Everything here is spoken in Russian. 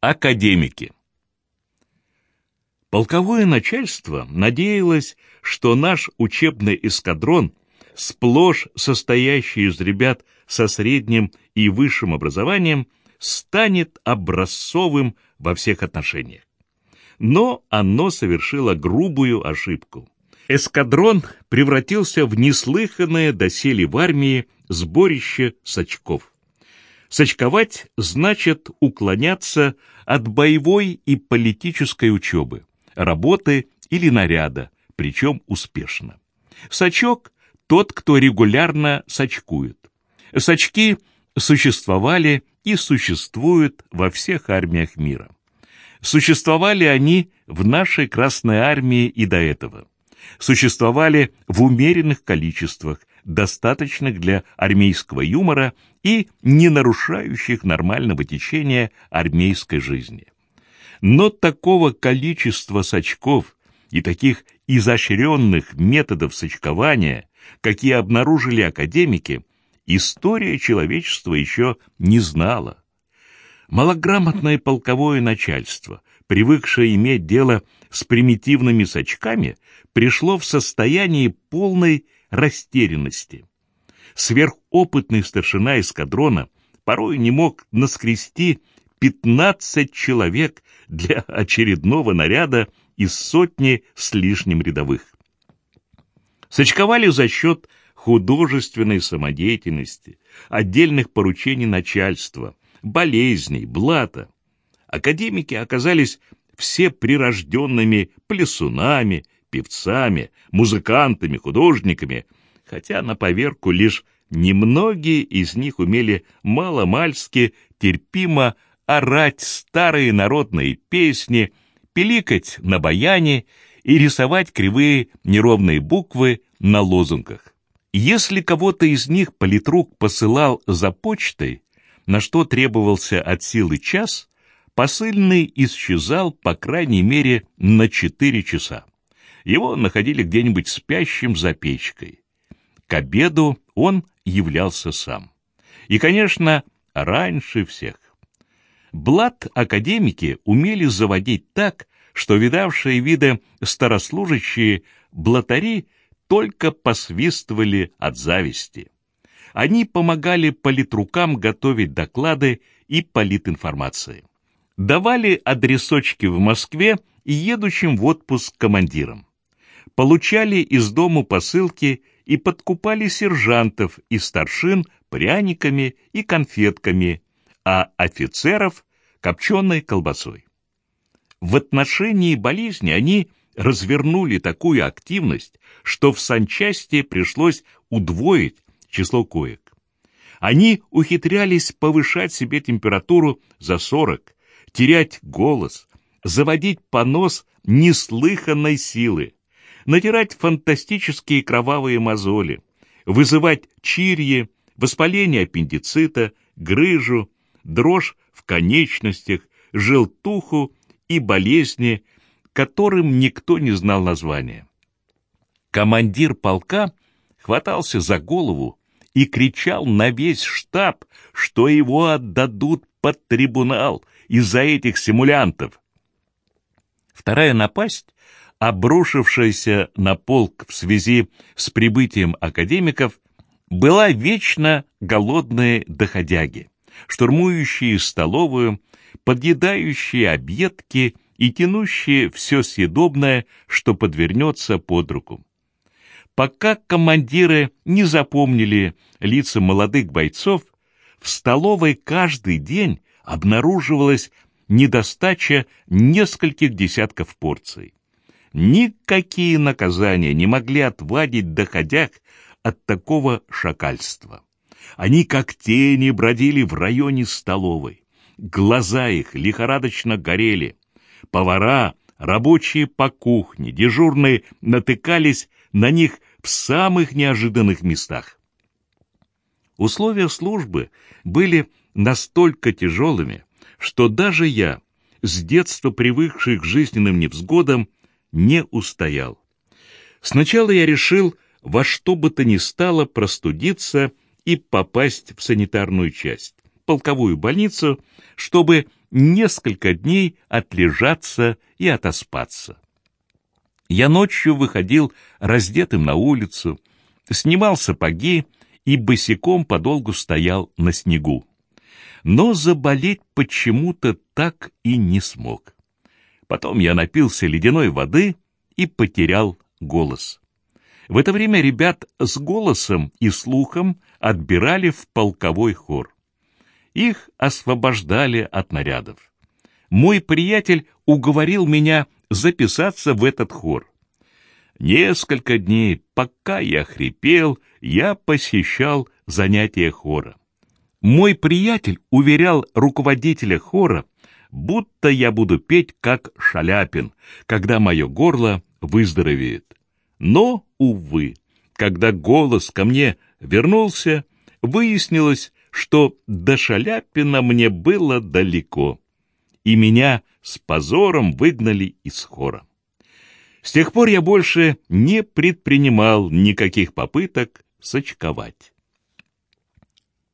Академики. Полковое начальство надеялось, что наш учебный эскадрон, сплошь состоящий из ребят со средним и высшим образованием, станет образцовым во всех отношениях. Но оно совершило грубую ошибку. Эскадрон превратился в неслыханное доселе в армии сборище сачков. Сочковать значит уклоняться от боевой и политической учебы, работы или наряда, причем успешно. Сачок – тот, кто регулярно сачкует. Сачки существовали и существуют во всех армиях мира. Существовали они в нашей Красной Армии и до этого. Существовали в умеренных количествах, достаточных для армейского юмора и не нарушающих нормального течения армейской жизни. Но такого количества сачков и таких изощренных методов сачкования, какие обнаружили академики, история человечества еще не знала. Малограмотное полковое начальство, привыкшее иметь дело с примитивными сачками, пришло в состояние полной растерянности. Сверхопытный старшина эскадрона порой не мог наскрести 15 человек для очередного наряда из сотни с лишним рядовых. Сочковали за счет художественной самодеятельности, отдельных поручений начальства, болезней, блата. Академики оказались все прирожденными плесунами, певцами, музыкантами, художниками, хотя на поверку лишь немногие из них умели мало-мальски терпимо орать старые народные песни, пиликать на баяне и рисовать кривые неровные буквы на лозунгах. Если кого-то из них политрук посылал за почтой, на что требовался от силы час, посыльный исчезал по крайней мере на четыре часа. Его находили где-нибудь спящим за печкой. К обеду он являлся сам. И, конечно, раньше всех. Блат-академики умели заводить так, что видавшие виды старослужащие блатари только посвистывали от зависти. Они помогали политрукам готовить доклады и политинформации. Давали адресочки в Москве и едущим в отпуск командирам получали из дому посылки и подкупали сержантов и старшин пряниками и конфетками, а офицеров — копченой колбасой. В отношении болезни они развернули такую активность, что в санчасти пришлось удвоить число коек. Они ухитрялись повышать себе температуру за 40, терять голос, заводить понос неслыханной силы, натирать фантастические кровавые мозоли, вызывать чирьи, воспаление аппендицита, грыжу, дрожь в конечностях, желтуху и болезни, которым никто не знал названия. Командир полка хватался за голову и кричал на весь штаб, что его отдадут под трибунал из-за этих симулянтов. Вторая напасть обрушившаяся на полк в связи с прибытием академиков, была вечно голодные доходяги, штурмующие столовую, подъедающие объедки и тянущие все съедобное, что подвернется под руку. Пока командиры не запомнили лица молодых бойцов, в столовой каждый день обнаруживалась недостача нескольких десятков порций. Никакие наказания не могли отвадить доходяг от такого шакальства. Они как тени бродили в районе столовой. Глаза их лихорадочно горели. Повара, рабочие по кухне, дежурные натыкались на них в самых неожиданных местах. Условия службы были настолько тяжелыми, что даже я, с детства привыкший к жизненным невзгодам, не устоял. Сначала я решил во что бы то ни стало простудиться и попасть в санитарную часть, полковую больницу, чтобы несколько дней отлежаться и отоспаться. Я ночью выходил раздетым на улицу, снимал сапоги и босиком подолгу стоял на снегу. Но заболеть почему-то так и не смог. Потом я напился ледяной воды и потерял голос. В это время ребят с голосом и слухом отбирали в полковой хор. Их освобождали от нарядов. Мой приятель уговорил меня записаться в этот хор. Несколько дней, пока я хрипел, я посещал занятия хора. Мой приятель уверял руководителя хора, будто я буду петь как Шаляпин, когда мое горло выздоровеет. Но, увы, когда голос ко мне вернулся, выяснилось, что до Шаляпина мне было далеко, и меня с позором выгнали из хора. С тех пор я больше не предпринимал никаких попыток сочковать.